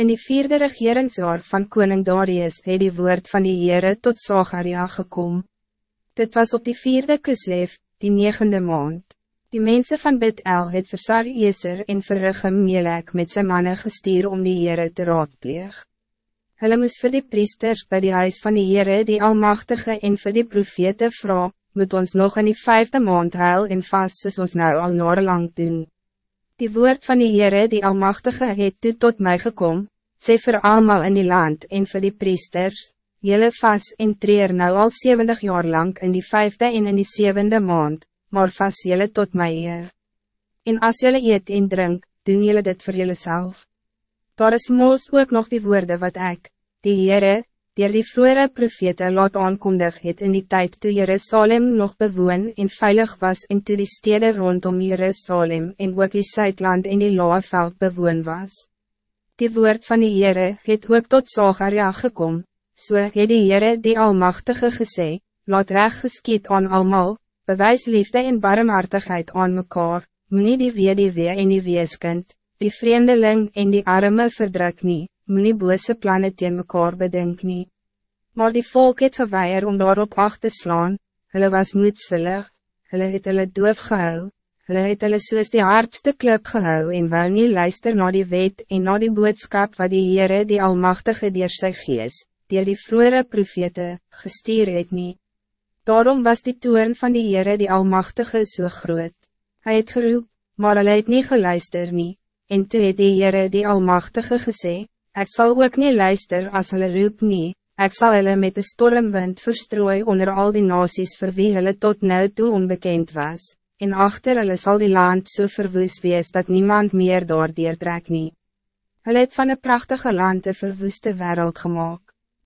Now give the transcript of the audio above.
In die vierde regeringsjaar van koning Darius het die woord van die Heere tot Sagaria gekom. Dit was op die vierde kusleef, die negende maand. Die mensen van Bet-El het vir Sarieser en vir Melek met zijn mannen gestuur om die Heere te raadpleeg. Hulle moes vir die priesters bij die huis van die Heere die Almachtige en vir die profete vrouw, moet ons nog in die vijfde maand huil en vast soos ons nou al jarenlang doen. Die woord van die Heere die Almachtige het toe tot mij gekom, sê vir almal in die land en vir die priesters, Jelle vas en treer nou al 70 jaar lang in die vijfde en in die zevende maand, maar vas jelle tot mij eer. En as jelle eet en drink, doen jelle dit voor jelle zelf. Daar is moos ook nog die woorden wat ik, die Heere, dier die vroere profete laat aankondig het in die tijd toe Jerusalem nog bewoon en veilig was en toe die stede rondom Jerusalem en ook die Zuidland en die Laaveld bewoon was. Die woord van die Heere het ook tot Zagaria gekom, so het die Heere die Almachtige gesê, laat recht geskiet aan almal, bewys liefde en barmhartigheid aan mekaar, moet nie die wee en die weeskind, die vreemdeling en die arme verdruk nie, moet bose plannen teen mekaar bedink nie. Maar die volk het geweier om daarop acht te slaan, hulle was moedswillig, hulle het hulle doof gehou, hulle het hulle soos die hardste klip gehou en wou nie luister na die wet en na die boodskap wat die Heere die Almachtige dier sy gees, dier die vroere profete, gestuur het nie. Daarom was die toorn van die Heere die Almachtige so groot. Hij het geroep, maar hulle het nie geluister nie, en toe het die Heere die Almachtige gesê, Ik zal ook niet luisteren als hulle roep nie, ik zal hulle met de stormwind verstrooi onder al die nasies voor wie hulle tot nu toe onbekend was, en achter hulle zal die land so verwoes wees dat niemand meer door trek nie. Hulle het van een prachtige land een verwoeste wereld gemaakt.